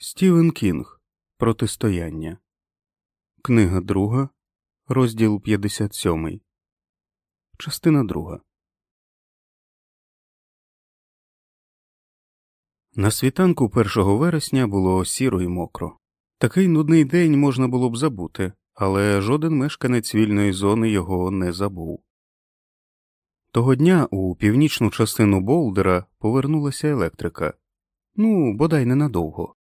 Стівен Кінг Протистояння. Книга друга, розділ 57. Частина друга. На світанку 1 вересня було сіро і мокро. Такий нудний день можна було б забути, але жоден мешканець вільної зони його не забув. Того дня у північну частину Болдера повернулася електрика. Ну, бодай ненадовго.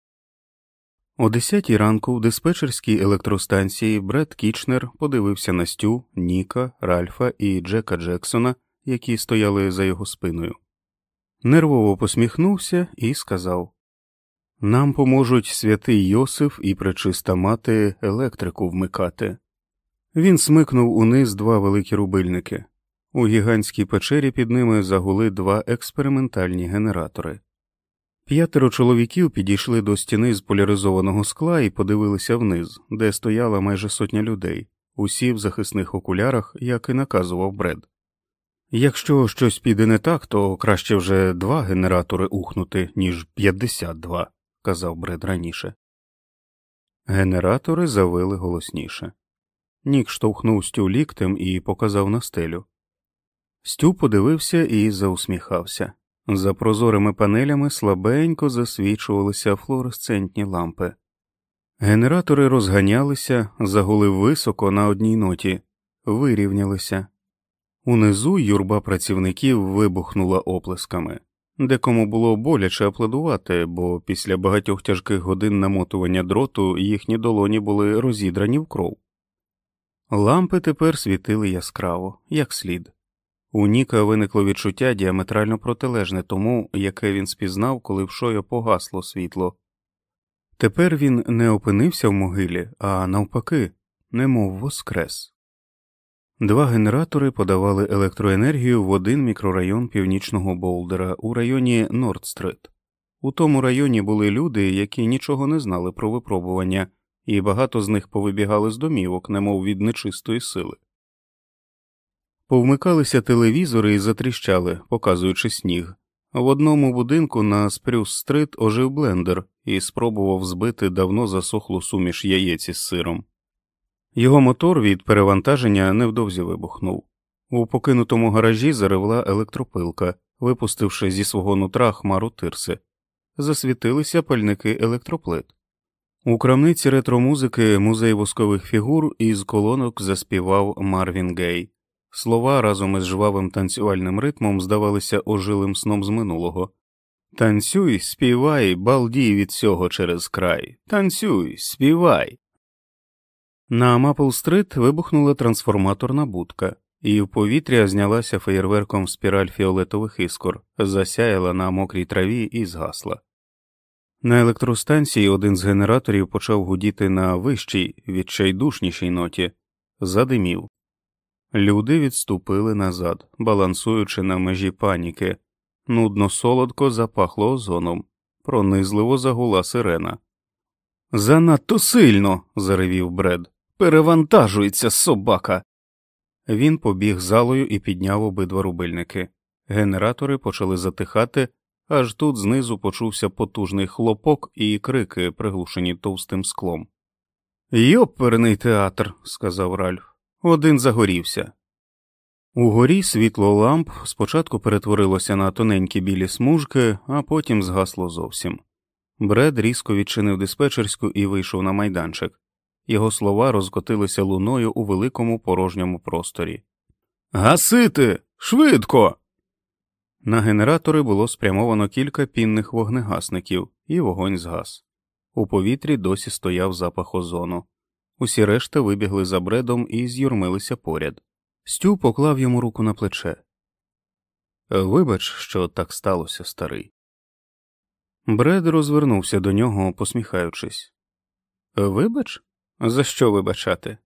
О 10 ранку в диспетчерській електростанції Бред Кічнер подивився на Стю, Ніка, Ральфа і Джека Джексона, які стояли за його спиною. Нервово посміхнувся і сказав Нам поможуть святий Йосиф і пречиста мати електрику вмикати. Він смикнув униз два великі рубильники. У гігантській печері під ними загули два експериментальні генератори. П'ятеро чоловіків підійшли до стіни з поляризованого скла і подивилися вниз, де стояла майже сотня людей, усі в захисних окулярах, як і наказував Бред. Якщо щось піде не так, то краще вже два генератори ухнути, ніж 52, казав Бред раніше. Генератори завили голосніше. Нік штовхнув Стю ліктем і показав на стелю. Стю подивився і заусміхався. За прозорими панелями слабенько засвічувалися флуоресцентні лампи. Генератори розганялися, загули високо на одній ноті, вирівнялися. Унизу юрба працівників вибухнула оплесками, декому було боляче аплодувати, бо після багатьох тяжких годин намотування дроту їхні долоні були розідрані в кров. Лампи тепер світили яскраво, як слід. У Ніка виникло відчуття діаметрально протилежне тому, яке він спізнав, коли в шоя погасло світло. Тепер він не опинився в могилі, а навпаки, немов воскрес. Два генератори подавали електроенергію в один мікрорайон північного Болдера у районі Нордстрит. У тому районі були люди, які нічого не знали про випробування, і багато з них повибігали з домівок, немов від нечистої сили. Повмикалися телевізори і затріщали, показуючи сніг. В одному будинку на спрюс стрит ожив блендер і спробував збити давно засохлу суміш яєць із сиром. Його мотор від перевантаження невдовзі вибухнув. У покинутому гаражі заревла електропилка, випустивши зі свого нутра хмару тирси. Засвітилися пальники електроплит. У крамниці ретромузики музей воскових фігур із колонок заспівав Марвін Гей. Слова разом із жвавим танцювальним ритмом здавалися ожилим сном з минулого. Танцюй, співай, балдій від цього через край. Танцюй, співай. На Мапл-стрит вибухнула трансформаторна будка, і в повітря знялася феєрверком спіраль фіолетових іскор, засяяла на мокрій траві і згасла. На електростанції один з генераторів почав гудіти на вищій, відчайдушнішій ноті, задимів. Люди відступили назад, балансуючи на межі паніки. Нудно солодко запахло озоном, пронизливо загула сирена. Занадто сильно. заревів Бред. Перевантажується собака. Він побіг залою і підняв обидва рубильники. Генератори почали затихати, аж тут знизу почувся потужний хлопок і крики, приглушені товстим склом. Йоперний театр, сказав Ральф. Один загорівся. Угорі світло ламп спочатку перетворилося на тоненькі білі смужки, а потім згасло зовсім. Бред різко відчинив диспетчерську і вийшов на майданчик. Його слова розкотилися луною у великому порожньому просторі. Гасити! Швидко! На генератори було спрямовано кілька пінних вогнегасників, і вогонь згас. У повітрі досі стояв запах озону. Усі решта вибігли за бредом і з'юрмилися поряд. Стю поклав йому руку на плече. Вибач, що так сталося, старий. Бред розвернувся до нього, посміхаючись. Вибач? За що вибачати?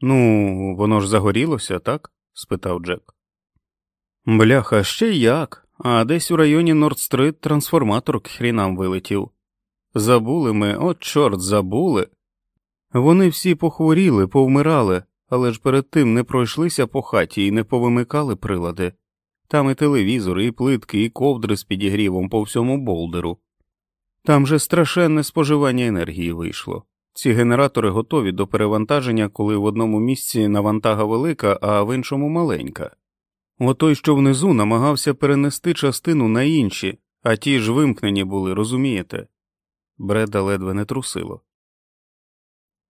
Ну, воно ж загорілося, так? спитав Джек. Бляха, ще як, а десь у районі Нордстрит трансформатор к хрінам вилетів. Забули ми, от чорт, забули. Вони всі похворіли, повмирали, але ж перед тим не пройшлися по хаті і не повимикали прилади. Там і телевізори, і плитки, і ковдри з підігрівом по всьому болдеру. Там же страшенне споживання енергії вийшло. Ці генератори готові до перевантаження, коли в одному місці навантага велика, а в іншому маленька. Отой, що внизу, намагався перенести частину на інші, а ті ж вимкнені були, розумієте? Бреда ледве не трусило.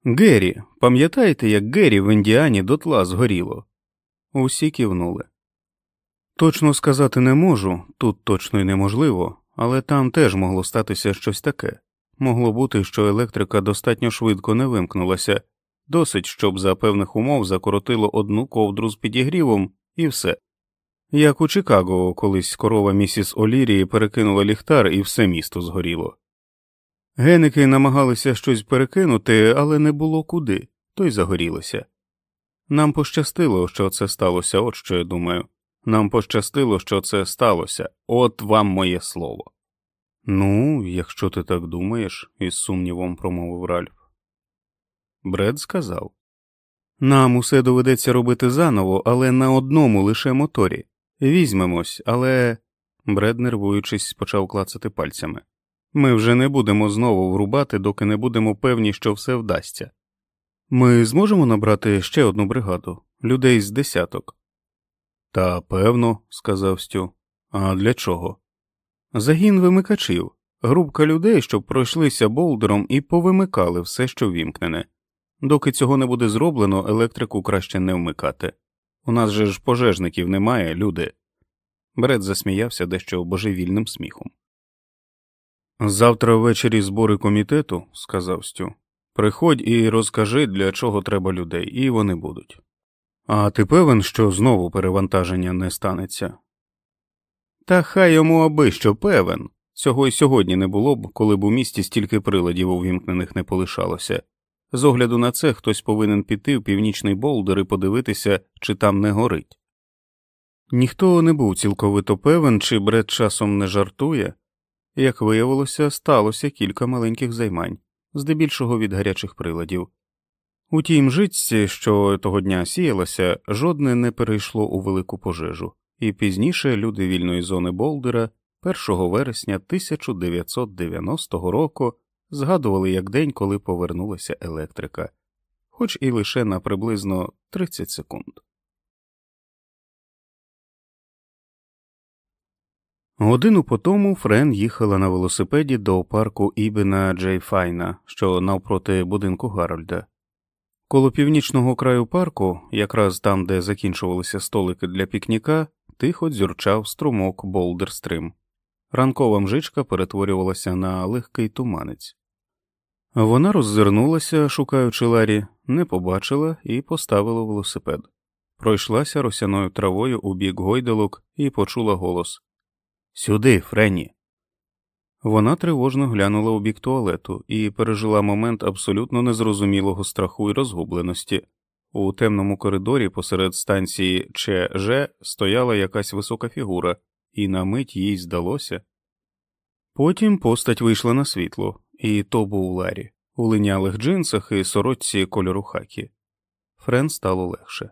Геррі, пам'ятаєте, як Геррі в Індіані дотла згоріло? Усі кивнули. Точно сказати не можу, тут точно й неможливо, але там теж могло статися щось таке. Могло бути, що електрика достатньо швидко не вимкнулася, досить, щоб за певних умов закоротило одну ковдру з підігрівом і все. Як у Чикаго, колись корова місіс Олірії перекинула ліхтар і все місто згоріло. Геники намагалися щось перекинути, але не було куди, то й загорілося. Нам пощастило, що це сталося, от що я думаю. Нам пощастило, що це сталося, от вам моє слово. Ну, якщо ти так думаєш, із сумнівом промовив Ральф. Бред сказав Нам усе доведеться робити заново, але на одному лише моторі. Візьмемось, але. Бред, нервуючись, почав клацати пальцями. Ми вже не будемо знову врубати, доки не будемо певні, що все вдасться. Ми зможемо набрати ще одну бригаду, людей з десяток. Та певно, сказав Стю. А для чого? Загін вимикачів, групка людей, щоб пройшлися болдером і повимикали все, що вімкнене. Доки цього не буде зроблено, електрику краще не вмикати. У нас же ж пожежників немає, люди. Бред засміявся дещо божевільним сміхом. Завтра ввечері збори комітету, сказав Стю. Приходь і розкажи, для чого треба людей, і вони будуть. А ти певен, що знову перевантаження не станеться? Та хай йому аби що певен. Цього й сьогодні не було б, коли б у місті стільки приладів увімкнених не полишалося. З огляду на це хтось повинен піти в північний болдер і подивитися, чи там не горить. Ніхто не був цілковито певен, чи бред часом не жартує. Як виявилося, сталося кілька маленьких займань, здебільшого від гарячих приладів. У тій мжитці, що того дня сіялося, жодне не перейшло у велику пожежу, і пізніше люди вільної зони Болдера 1 вересня 1990 року згадували як день, коли повернулася електрика, хоч і лише на приблизно 30 секунд. Годину по тому Френ їхала на велосипеді до парку Ібена Джей Файна, що навпроти будинку Гарольда. Коло північного краю парку, якраз там, де закінчувалися столики для пікніка, тихо дзюрчав струмок Болдерстрим. Ранкова мжичка перетворювалася на легкий туманець. Вона роззирнулася, шукаючи Ларі, не побачила і поставила велосипед. Пройшлася росяною травою у бік гойдалок і почула голос Сюди, Френі. Вона тривожно глянула у бік туалету і пережила момент абсолютно незрозумілого страху і розгубленості. У темному коридорі посеред станції ЧЖ стояла якась висока фігура, і на мить їй здалося. Потім постать вийшла на світло, і то був Ларі, у линялих джинсах і сорочці кольору хакі. Френ стало легше.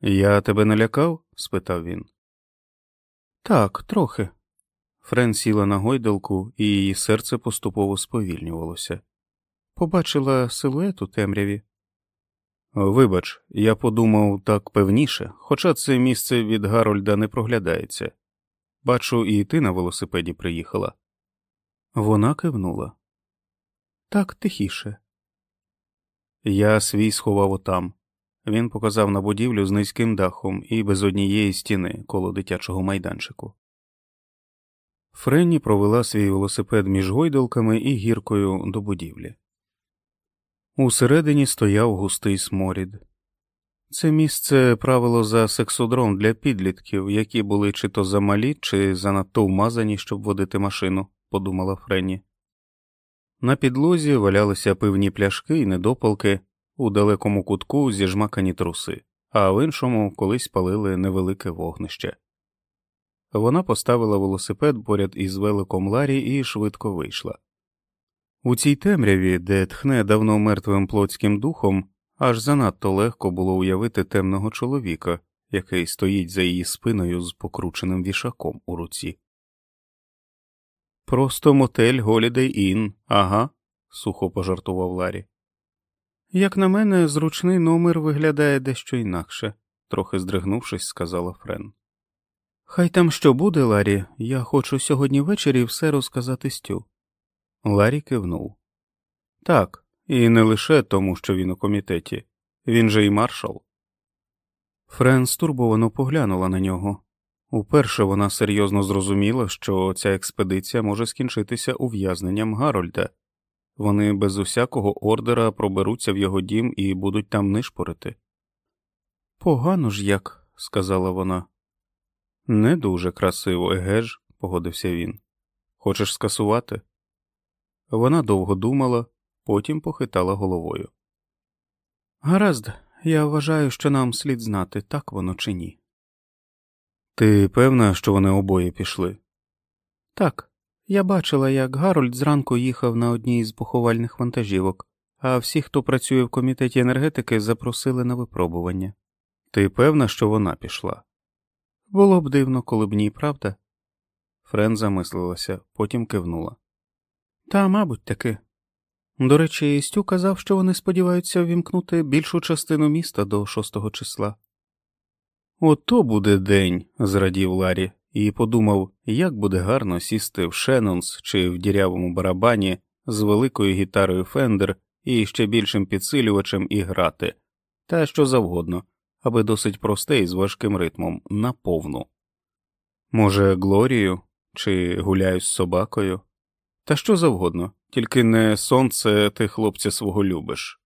Я тебе налякав? спитав він. Так, трохи. Френ сіла на гойдалку, і її серце поступово сповільнювалося. Побачила силует у темряві. Вибач, я подумав так певніше, хоча це місце від Гарольда не проглядається. Бачу, і ти на велосипеді приїхала. Вона кивнула. Так тихіше. Я свій сховав отам. Він показав на будівлю з низьким дахом і без однієї стіни коло дитячого майданчику. Френні провела свій велосипед між гойдалками і гіркою до будівлі. Усередині стояв густий сморід. Це місце правило за сексодром для підлітків, які були чи то замалі, чи занадто вмазані, щоб водити машину, подумала Френні. На підлозі валялися пивні пляшки і недопалки, у далекому кутку зіжмакані труси, а в іншому колись палили невелике вогнище. Вона поставила велосипед поряд із великом Ларі і швидко вийшла. У цій темряві, де тхне давно мертвим плотським духом, аж занадто легко було уявити темного чоловіка, який стоїть за її спиною з покрученим вішаком у руці. Просто мотель Голідей Ін, ага, сухо пожартував Ларі. Як на мене, зручний номер виглядає дещо інакше, трохи здригнувшись, сказала Френ. Хай там що буде, Ларі, я хочу сьогодні ввечері все розказати Стю. Ларі кивнув. Так, і не лише тому, що він у комітеті, він же і маршал. Френ стурбовано поглянула на нього. Уперше вона серйозно зрозуміла, що ця експедиція може скінчитися ув'язненням Гарольда. Вони без усякого ордера проберуться в його дім і будуть там нишпорити. Погано ж як, сказала вона. Не дуже красиво, еге ж, погодився він. Хочеш скасувати? Вона довго думала, потім похитала головою. Гаразд, я вважаю, що нам слід знати, так воно чи ні. Ти певна, що вони обоє пішли? Так, я бачила, як Гарольд зранку їхав на одній з поховальних вантажівок, а всі, хто працює в комітеті енергетики, запросили на випробування. Ти певна, що вона пішла? Було б дивно, коли б ні, правда? Френ замислилася, потім кивнула. Та, мабуть, таки. До речі, Стю казав, що вони сподіваються ввімкнути більшу частину міста до шостого числа. Ото буде день, зрадів Ларі, і подумав, як буде гарно сісти в Шеннонс чи в дірявому барабані з великою гітарою Фендер і ще більшим підсилювачем і грати, та що завгодно, аби досить просте і з важким ритмом наповну. Може, Глорію чи гуляю з собакою? Та що завгодно, тільки не сонце ти хлопця свого любиш.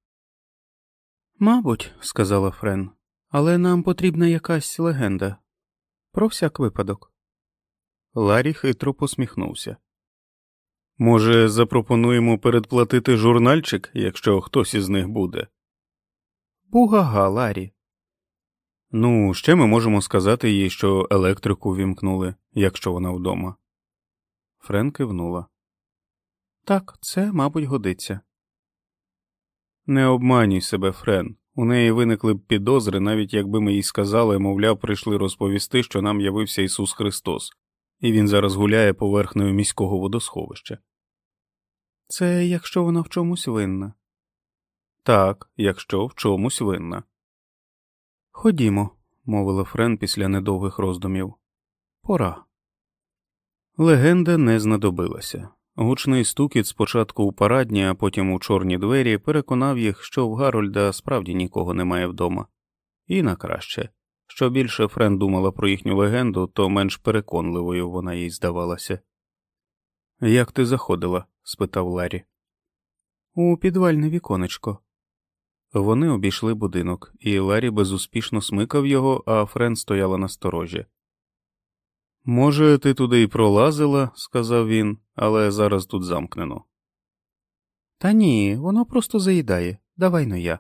Мабуть, сказала Френ, але нам потрібна якась легенда. Про всяк випадок. Ларі хитро посміхнувся. Може, запропонуємо передплатити журнальчик, якщо хтось із них буде. Бугага, Ларі. Ну, ще ми можемо сказати їй, що електрику вімкнули, якщо вона вдома. Френ кивнула. Так, це, мабуть, годиться. Не обманюй себе, Френ. У неї виникли б підозри, навіть якби ми їй сказали, мовляв, прийшли розповісти, що нам явився Ісус Христос, і він зараз гуляє поверхнею міського водосховища. Це якщо вона в чомусь винна. Так, якщо в чомусь винна. Ходімо, мовила Френ після недовгих роздумів. Пора. Легенда не знадобилася. Гучний стукіт спочатку у парадні, а потім у чорні двері переконав їх, що в Гарольда справді нікого немає вдома, і на краще. Що більше Френ думала про їхню легенду, то менш переконливою вона їй здавалася. Як ти заходила? спитав Ларі. У підвальне віконечко. Вони обійшли будинок, і Ларі безуспішно смикав його, а Френ стояла на сторожі. Може, ти туди й пролазила, сказав він, але зараз тут замкнено. Та ні, воно просто заїдає, давай но я.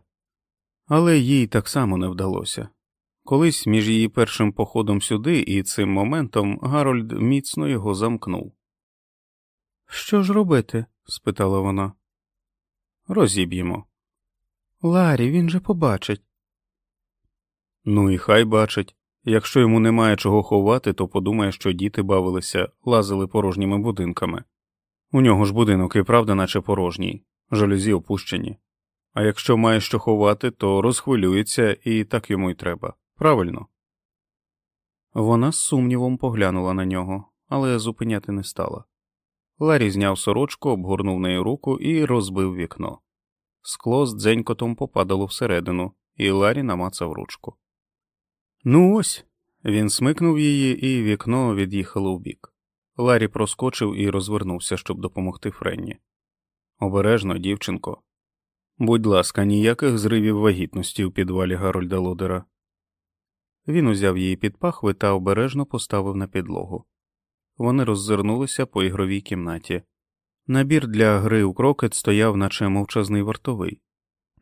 Але їй так само не вдалося. Колись між її першим походом сюди і цим моментом Гарольд міцно його замкнув. Що ж робити? спитала вона. Розіб'ємо. Ларі, він же побачить. Ну і хай бачить. Якщо йому немає чого ховати, то подумає, що діти бавилися, лазили порожніми будинками. У нього ж будинок і правда, наче порожній, жалюзі опущені. А якщо має що ховати, то розхвилюється і так йому й треба. Правильно. Вона з сумнівом поглянула на нього, але зупиняти не стала. Ларі зняв сорочку, обгорнув нею руку і розбив вікно. Скло з дзенькотом попадало всередину, і Ларі намацав ручку. Ну ось. Він смикнув її, і вікно від'їхало вбік. Ларі проскочив і розвернувся, щоб допомогти Френні. Обережно, дівчинко. Будь ласка, ніяких зривів вагітності у підвалі Гарольда Лодера. Він узяв її під пахви та обережно поставив на підлогу. Вони роззирнулися по ігровій кімнаті. Набір для гри у крокет стояв, наче мовчазний вартовий.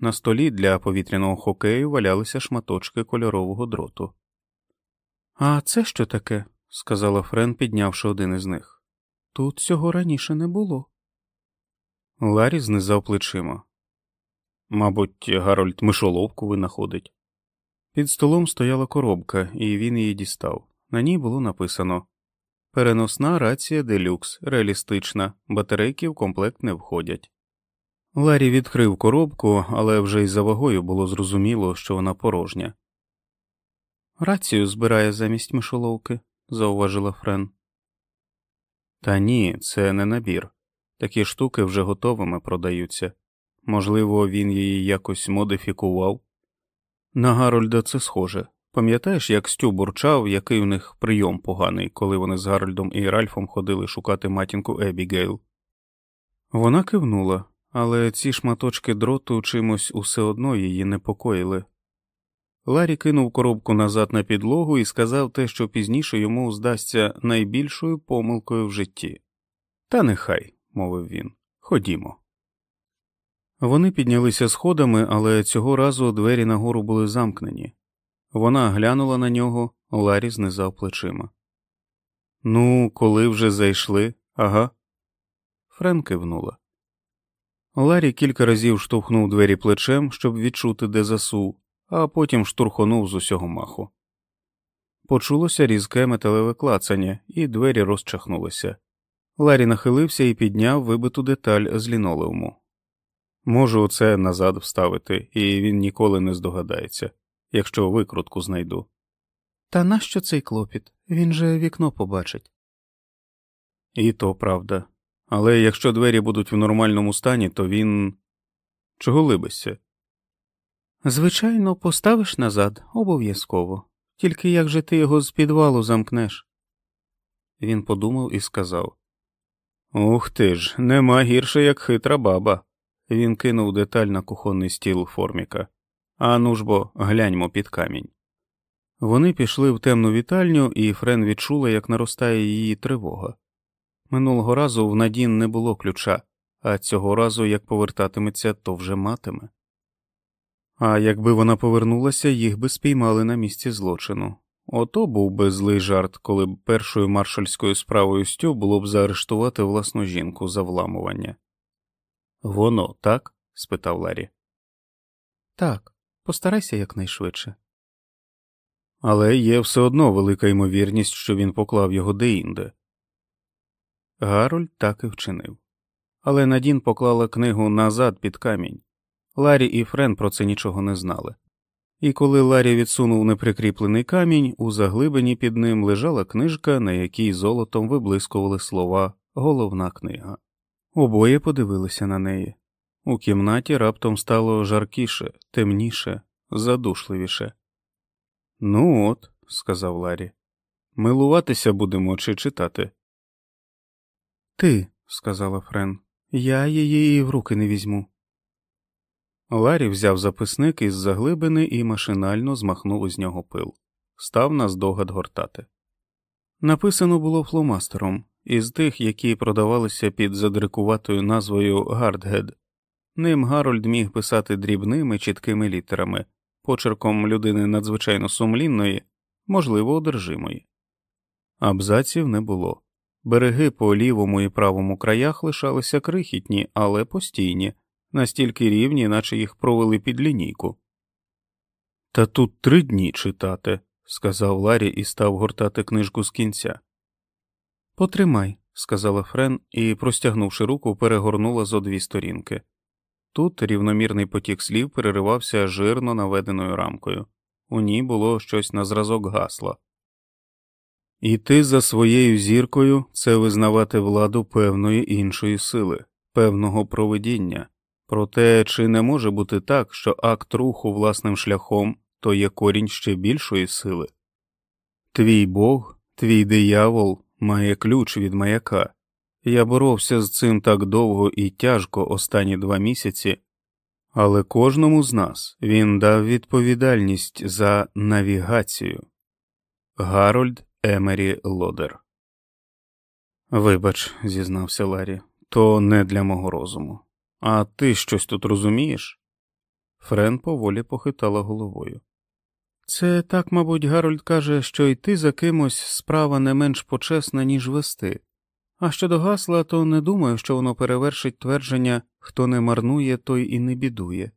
На столі для повітряного хокею валялися шматочки кольорового дроту. А це що таке? сказала Френ, піднявши один із них. Тут цього раніше не було. Ларі знизав плечима. Мабуть, Гарольд мишоловку винаходить. Під столом стояла коробка, і він її дістав. На ній було написано Переносна рація делюкс, реалістична, батарейки в комплект не входять. Ларі відкрив коробку, але вже й за вагою було зрозуміло, що вона порожня. Рацію збирає замість мишоловки, зауважила Френ. Та ні, це не набір. Такі штуки вже готовими продаються. Можливо, він її якось модифікував. На Гарольда це схоже. Пам'ятаєш, як Стю бурчав, який у них прийом поганий, коли вони з Гарольдом і Ральфом ходили шукати матінку Ебігейл? Вона кивнула, але ці шматочки дроту чимось усе одно її непокоїли. Ларі кинув коробку назад на підлогу і сказав те, що пізніше йому здасться найбільшою помилкою в житті. Та нехай, мовив він, ходімо. Вони піднялися сходами, але цього разу двері нагору були замкнені. Вона глянула на нього, Ларі знизав плечима. Ну, коли вже зайшли, ага. Френ кивнула. Ларі кілька разів штовхнув двері плечем, щоб відчути, де засув, а потім штурхонув з усього маху. Почулося різке металеве клацання, і двері розчахнулися. Ларі нахилився і підняв вибиту деталь з лінолеуму. Можу оце назад вставити, і він ніколи не здогадається, якщо викрутку знайду. Та нащо цей клопіт? Він же вікно побачить. І то правда. Але якщо двері будуть в нормальному стані, то він. Чого либишся? Звичайно, поставиш назад обов'язково. Тільки як же ти його з підвалу замкнеш? Він подумав і сказав Ух ти ж, нема гірше, як хитра баба. Він кинув деталь на кухонний стіл форміка. Ану ж бо, гляньмо під камінь. Вони пішли в темну вітальню, і Френ відчула, як наростає її тривога. Минулого разу в Надін не було ключа, а цього разу, як повертатиметься, то вже матиме. А якби вона повернулася, їх би спіймали на місці злочину. Ото був би злий жарт, коли б першою маршальською справою Стю було б заарештувати власну жінку за вламування. Воно так? спитав Ларі. Так, постарайся якнайшвидше. Але є все одно велика ймовірність, що він поклав його деінде. Гарольд так і вчинив. Але Надін поклала книгу назад під камінь. Ларі і Френ про це нічого не знали. І коли Ларі відсунув неприкріплений камінь, у заглибині під ним лежала книжка, на якій золотом виблискували слова Головна книга. Обоє подивилися на неї. У кімнаті раптом стало жаркіше, темніше, задушливіше. Ну от, сказав Ларі, милуватися будемо чи читати. Ти, сказала Френ, я її в руки не візьму. Ларі взяв записник із заглибини і машинально змахнув із нього пил, став на здогад гортати. Написано було фломастером, із тих, які продавалися під задрикуватою назвою Гардгед. Ним Гарольд міг писати дрібними чіткими літерами, почерком людини надзвичайно сумлінної, можливо, одержимої. Абзаців не було. Береги по лівому і правому краях лишалися крихітні, але постійні, настільки рівні, наче їх провели під лінійку. Та тут три дні читати, сказав Ларі і став гортати книжку з кінця. Потримай, сказала Френ і, простягнувши руку, перегорнула зо дві сторінки. Тут рівномірний потік слів переривався жирно наведеною рамкою, у ній було щось на зразок гасла. Іти за своєю зіркою це визнавати владу певної іншої сили, певного провидіння, проте чи не може бути так, що акт руху власним шляхом то є корінь ще більшої сили? Твій Бог, твій диявол має ключ від маяка. Я боровся з цим так довго і тяжко останні два місяці, але кожному з нас він дав відповідальність за навігацію. Гарольд Емері Лодер. Вибач, зізнався Ларі, то не для мого розуму. А ти щось тут розумієш? Френ поволі похитала головою. Це так, мабуть, Гарольд каже, що йти за кимось справа не менш почесна, ніж вести. А щодо гасла, то не думаю, що воно перевершить твердження хто не марнує, той і не бідує.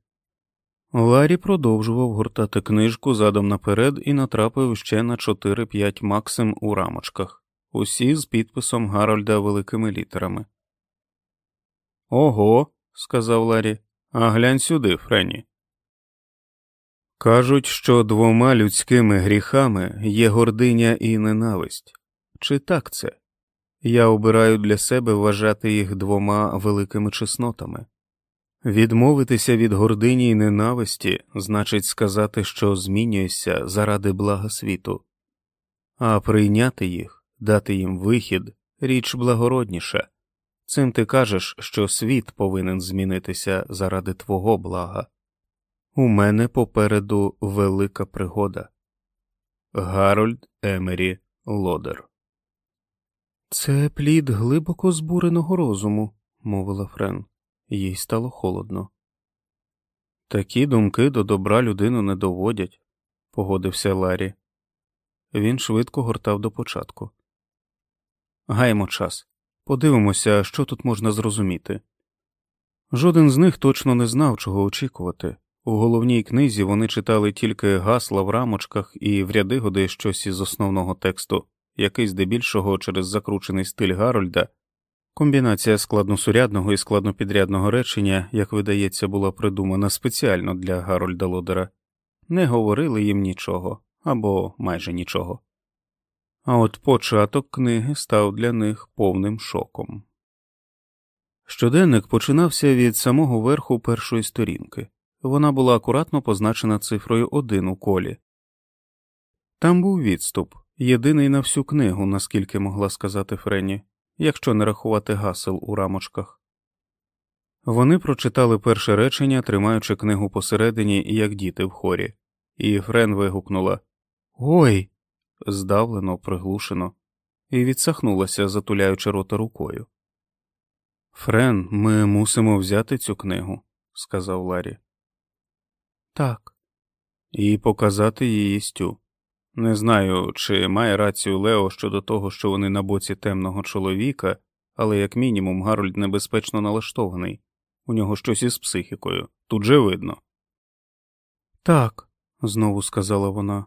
Ларі продовжував гортати книжку задом наперед і натрапив ще на 4-5 максим у рамочках. усі з підписом Гарольда великими літерами. Ого, сказав Ларі, а глянь сюди, Френі. Кажуть, що двома людськими гріхами є гординя і ненависть. Чи так це? Я обираю для себе вважати їх двома великими чеснотами. Відмовитися від гордині і ненависті значить сказати, що змінюєшся заради блага світу, а прийняти їх, дати їм вихід річ благородніша. Цим ти кажеш, що світ повинен змінитися заради твого блага. У мене попереду велика пригода. Гарольд Емері Лодер. Це плід глибоко збуреного розуму, мовила Френ. Їй стало холодно. Такі думки до добра людину не доводять, погодився Ларі. Він швидко гортав до початку. Гаємо час. Подивимося, що тут можна зрозуміти. Жоден з них точно не знав, чого очікувати. У головній книзі вони читали тільки гасла в рамочках і в ряди щось із основного тексту, який здебільшого через закручений стиль Гарольда. Комбінація складносурядного і складнопідрядного речення, як видається, була придумана спеціально для Гарольда Лодера, не говорили їм нічого або майже нічого. А от початок книги став для них повним шоком. Щоденник починався від самого верху першої сторінки. Вона була акуратно позначена цифрою один у колі. Там був відступ, єдиний на всю книгу, наскільки могла сказати Френі, якщо не рахувати гасел у рамочках. Вони прочитали перше речення, тримаючи книгу посередині, як діти в хорі, і Френ вигукнула Ой. здавлено, приглушено, і відсахнулася, затуляючи рота рукою. Френ, ми мусимо взяти цю книгу, сказав Ларі. Так, і показати її стю. Не знаю, чи має рацію Лео щодо того, що вони на боці темного чоловіка, але як мінімум Гарольд небезпечно налаштований, у нього щось із психікою, тут же видно. Так, знову сказала вона.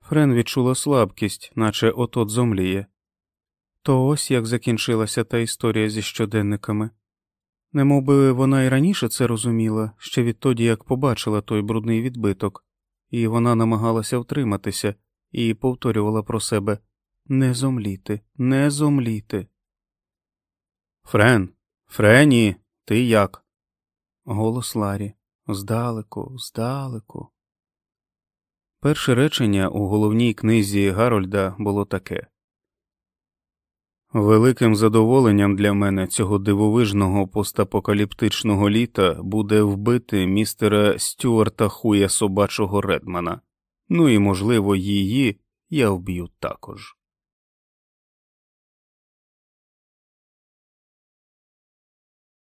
Френ відчула слабкість, наче от от зомліє. То ось як закінчилася та історія зі щоденниками. Немовби вона і раніше це розуміла, ще відтоді як побачила той брудний відбиток, і вона намагалася втриматися і повторювала про себе не зомліти, не зомліти. Френ, Френі, ти як? Голос Ларі. Здалеку, здалеку. Перше речення у головній книзі Гарольда було таке Великим задоволенням для мене цього дивовижного постапокаліптичного літа буде вбити містера Стюарта Хуя собачого Редмана. Ну і, можливо, її я вб'ю також.